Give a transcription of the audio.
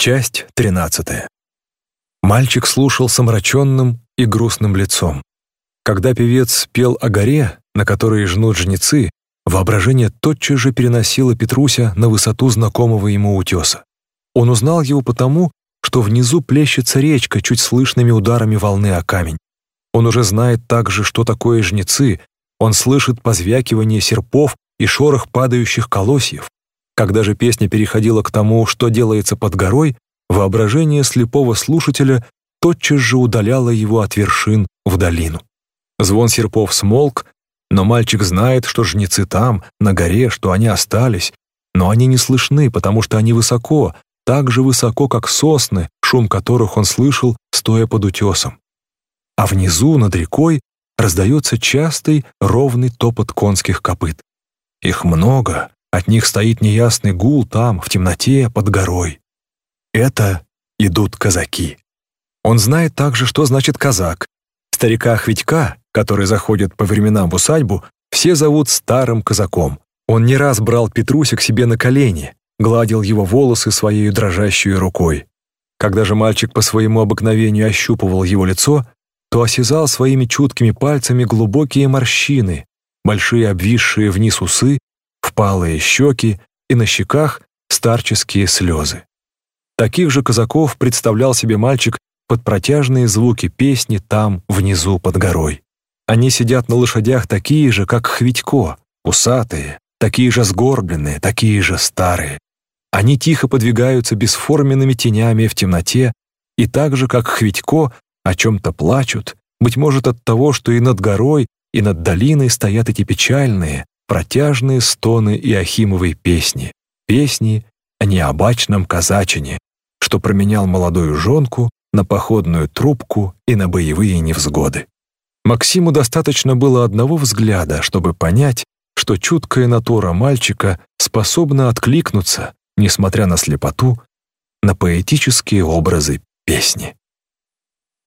Часть 13. Мальчик слушал с омраченным и грустным лицом. Когда певец пел о горе, на которой жнут жнецы, воображение тотчас же переносило Петруся на высоту знакомого ему утеса. Он узнал его потому, что внизу плещется речка чуть слышными ударами волны о камень. Он уже знает также, что такое жнецы, он слышит позвякивание серпов и шорох падающих колосьев. Когда же песня переходила к тому, что делается под горой, воображение слепого слушателя тотчас же удаляло его от вершин в долину. Звон серпов смолк, но мальчик знает, что жнецы там, на горе, что они остались, но они не слышны, потому что они высоко, так же высоко, как сосны, шум которых он слышал, стоя под утесом. А внизу, над рекой, раздается частый, ровный топот конских копыт. Их много, от них стоит неясный гул там, в темноте, под горой. Это идут казаки. Он знает также, что значит казак. Старика Хвитька, который заходит по временам в усадьбу, все зовут старым казаком. Он не раз брал Петруся к себе на колени, гладил его волосы своей дрожащей рукой. Когда же мальчик по своему обыкновению ощупывал его лицо, то осязал своими чуткими пальцами глубокие морщины, большие обвисшие вниз усы впалые щеки и на щеках старческие слезы. Таких же казаков представлял себе мальчик под протяжные звуки песни там, внизу, под горой. Они сидят на лошадях такие же, как Хвитько, усатые, такие же сгорбленные, такие же старые. Они тихо подвигаются бесформенными тенями в темноте и так же, как Хвитько, о чем-то плачут, быть может от того, что и над горой, и над долиной стоят эти печальные, протяжные стоны Иохимовой песни, песни о необачном казачине, что променял молодую жонку на походную трубку и на боевые невзгоды. Максиму достаточно было одного взгляда, чтобы понять, что чуткая натура мальчика способна откликнуться, несмотря на слепоту, на поэтические образы песни.